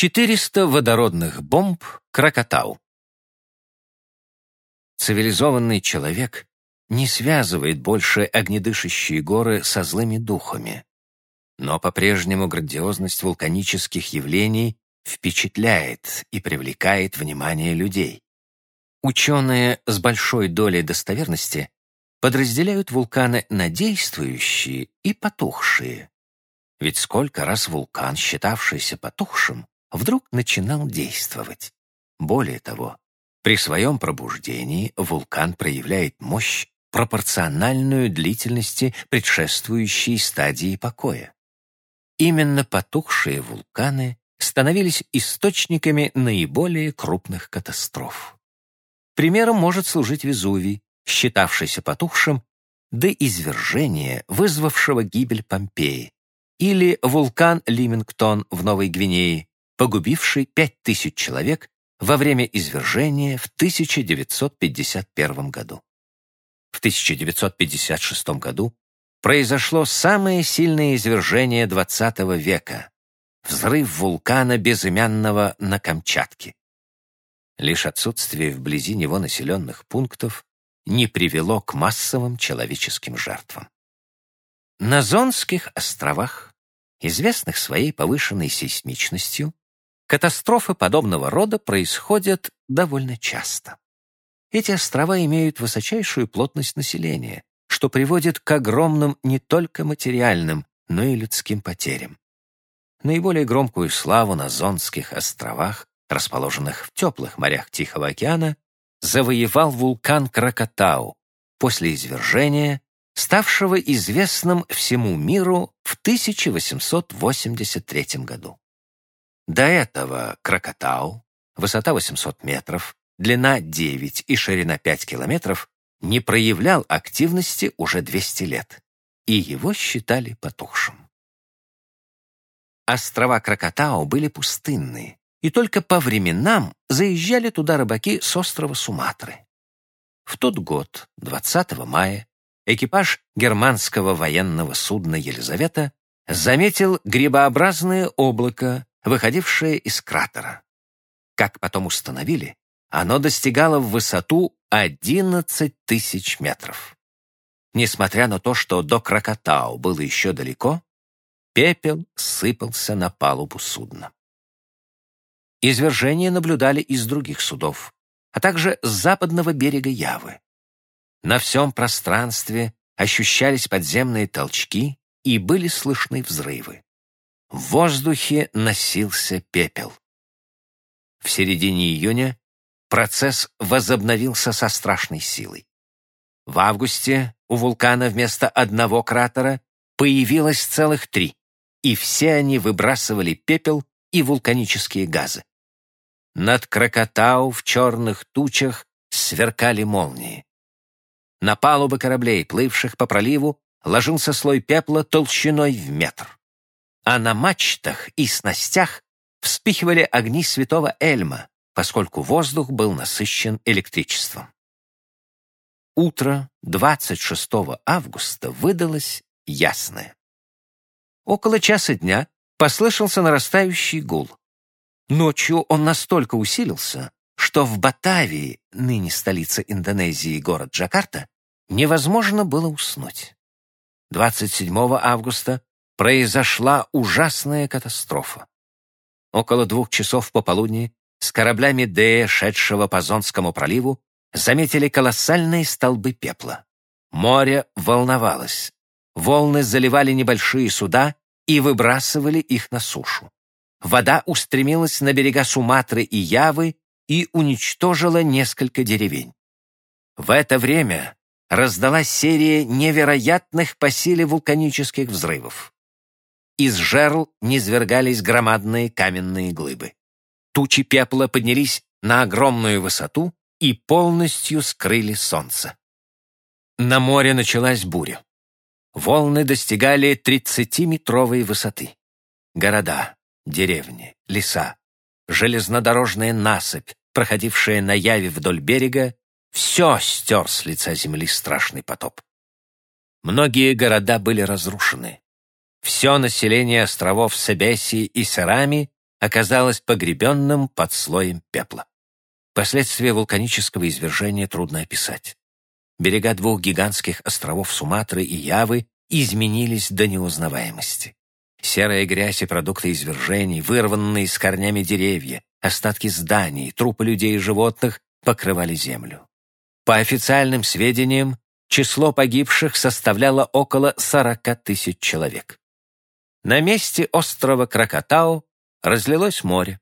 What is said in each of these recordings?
400 водородных бомб Кракатау. Цивилизованный человек не связывает больше огнедышащие горы со злыми духами. Но по-прежнему грандиозность вулканических явлений впечатляет и привлекает внимание людей. Ученые с большой долей достоверности подразделяют вулканы на действующие и потухшие. Ведь сколько раз вулкан, считавшийся потухшим, вдруг начинал действовать. Более того, при своем пробуждении вулкан проявляет мощь, пропорциональную длительности предшествующей стадии покоя. Именно потухшие вулканы становились источниками наиболее крупных катастроф. Примером может служить Везувий, считавшийся потухшим до извержения, вызвавшего гибель Помпеи, или вулкан Лимингтон в Новой Гвинее, погубивший 5000 человек во время извержения в 1951 году. В 1956 году произошло самое сильное извержение XX века — взрыв вулкана безымянного на Камчатке. Лишь отсутствие вблизи него населенных пунктов не привело к массовым человеческим жертвам. На Зонских островах, известных своей повышенной сейсмичностью, Катастрофы подобного рода происходят довольно часто. Эти острова имеют высочайшую плотность населения, что приводит к огромным не только материальным, но и людским потерям. Наиболее громкую славу на Зонских островах, расположенных в теплых морях Тихого океана, завоевал вулкан Кракатау после извержения, ставшего известным всему миру в 1883 году. До этого Кракатау, высота 800 метров, длина 9 и ширина 5 километров, не проявлял активности уже 200 лет, и его считали потухшим. Острова Кракатау были пустынные, и только по временам заезжали туда рыбаки с острова Суматры. В тот год, 20 мая, экипаж германского военного судна «Елизавета» заметил грибообразное облако, выходившее из кратера. Как потом установили, оно достигало в высоту 11 тысяч метров. Несмотря на то, что до Кракатау было еще далеко, пепел сыпался на палубу судна. Извержение наблюдали из других судов, а также с западного берега Явы. На всем пространстве ощущались подземные толчки и были слышны взрывы. В воздухе носился пепел. В середине июня процесс возобновился со страшной силой. В августе у вулкана вместо одного кратера появилось целых три, и все они выбрасывали пепел и вулканические газы. Над Кракатау в черных тучах сверкали молнии. На палубы кораблей, плывших по проливу, ложился слой пепла толщиной в метр а на мачтах и снастях вспихивали огни святого Эльма, поскольку воздух был насыщен электричеством. Утро 26 августа выдалось ясное. Около часа дня послышался нарастающий гул. Ночью он настолько усилился, что в Батавии, ныне столица Индонезии город Джакарта, невозможно было уснуть. 27 августа произошла ужасная катастрофа. Около двух часов пополудни с кораблями Дея, шедшего по Зонскому проливу, заметили колоссальные столбы пепла. Море волновалось. Волны заливали небольшие суда и выбрасывали их на сушу. Вода устремилась на берега Суматры и Явы и уничтожила несколько деревень. В это время раздалась серия невероятных по силе вулканических взрывов. Из жерл низвергались громадные каменные глыбы. Тучи пепла поднялись на огромную высоту и полностью скрыли солнце. На море началась буря. Волны достигали 30-метровой высоты. Города, деревни, леса, железнодорожная насыпь, проходившая на Яве вдоль берега, все стер с лица земли страшный потоп. Многие города были разрушены. Все население островов Себеси и Серами оказалось погребенным под слоем пепла. Последствия вулканического извержения трудно описать. Берега двух гигантских островов Суматры и Явы изменились до неузнаваемости. Серая грязь и продукты извержений, вырванные с корнями деревья, остатки зданий, трупы людей и животных покрывали землю. По официальным сведениям, число погибших составляло около 40 тысяч человек. На месте острова Кракатау разлилось море,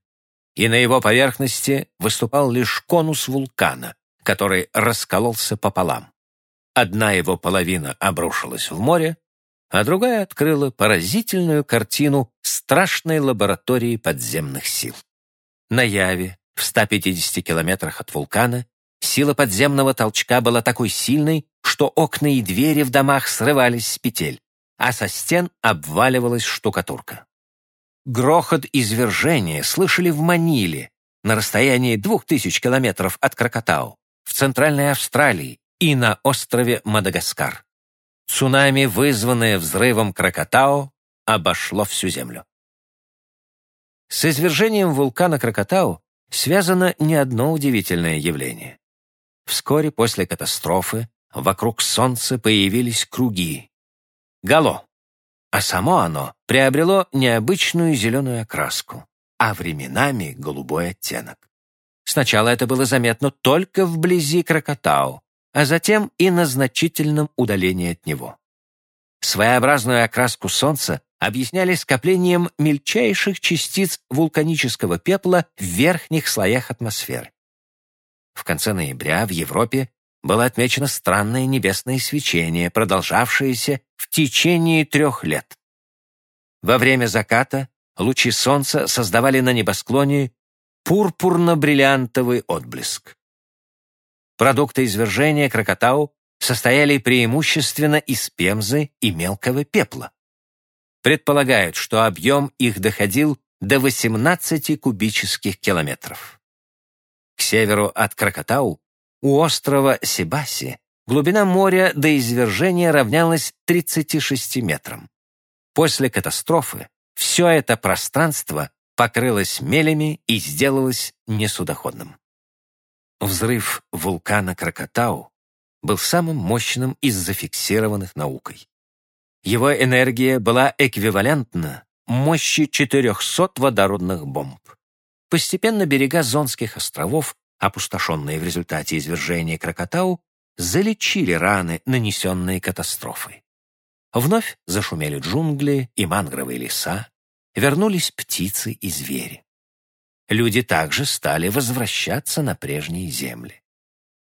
и на его поверхности выступал лишь конус вулкана, который раскололся пополам. Одна его половина обрушилась в море, а другая открыла поразительную картину страшной лаборатории подземных сил. На Яве, в 150 километрах от вулкана, сила подземного толчка была такой сильной, что окна и двери в домах срывались с петель, а со стен обваливалась штукатурка. Грохот извержения слышали в Маниле, на расстоянии двух тысяч километров от Кракатау, в Центральной Австралии и на острове Мадагаскар. Цунами, вызванное взрывом Кракатау, обошло всю Землю. С извержением вулкана Кракатау связано не одно удивительное явление. Вскоре после катастрофы вокруг Солнца появились круги. Гало а само оно приобрело необычную зеленую окраску, а временами голубой оттенок. Сначала это было заметно только вблизи Крокотау, а затем и на значительном удалении от него. Своеобразную окраску Солнца объясняли скоплением мельчайших частиц вулканического пепла в верхних слоях атмосферы. В конце ноября в Европе было отмечено странное небесное свечение, продолжавшееся в течение трех лет. Во время заката лучи солнца создавали на небосклоне пурпурно-бриллиантовый отблеск. Продукты извержения Крокотау состояли преимущественно из пемзы и мелкого пепла. Предполагают, что объем их доходил до 18 кубических километров. К северу от Крокотау у острова Сибаси глубина моря до извержения равнялась 36 метрам. После катастрофы все это пространство покрылось мелями и сделалось несудоходным. Взрыв вулкана Кракатау был самым мощным из зафиксированных наукой. Его энергия была эквивалентна мощи 400 водородных бомб. Постепенно берега Зонских островов опустошенные в результате извержения Кракатау, залечили раны, нанесенные катастрофой. Вновь зашумели джунгли и мангровые леса, вернулись птицы и звери. Люди также стали возвращаться на прежние земли.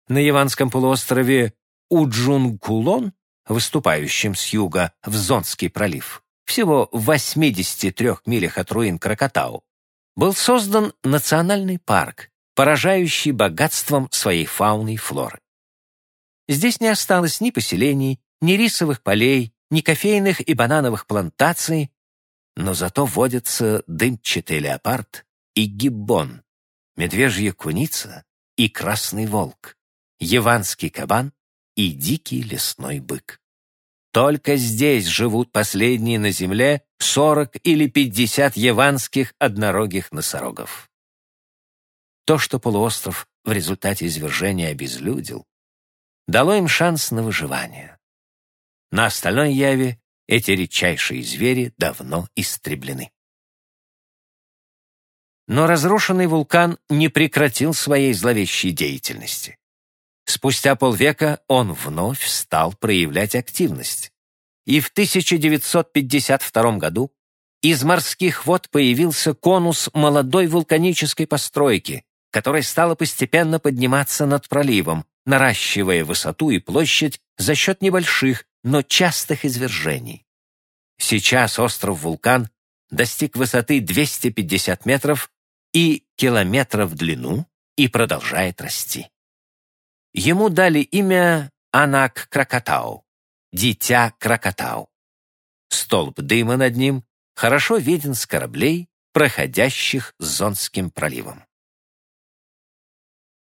На Яванском полуострове Уджунгкулон, выступающем с юга в Зонский пролив, всего в 83 милях от руин Кракатау, был создан национальный парк, поражающий богатством своей фауны и флоры. Здесь не осталось ни поселений, ни рисовых полей, ни кофейных и банановых плантаций, но зато водятся дымчатый леопард и гиббон, медвежья куница и красный волк, яванский кабан и дикий лесной бык. Только здесь живут последние на земле 40 или 50 яванских однорогих носорогов. То, что полуостров в результате извержения обезлюдил, дало им шанс на выживание. На остальной Яве эти редчайшие звери давно истреблены. Но разрушенный вулкан не прекратил своей зловещей деятельности. Спустя полвека он вновь стал проявлять активность. И в 1952 году из морских вод появился конус молодой вулканической постройки, которая стала постепенно подниматься над проливом, наращивая высоту и площадь за счет небольших, но частых извержений. Сейчас остров-вулкан достиг высоты 250 метров и километров в длину и продолжает расти. Ему дали имя Анак Кракатау, Дитя Кракатау. Столб дыма над ним хорошо виден с кораблей, проходящих Зонским проливом.